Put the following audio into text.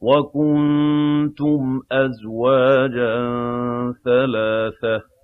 وَكُنتُمْ أَزْوَاجًا ثَلَاثَةً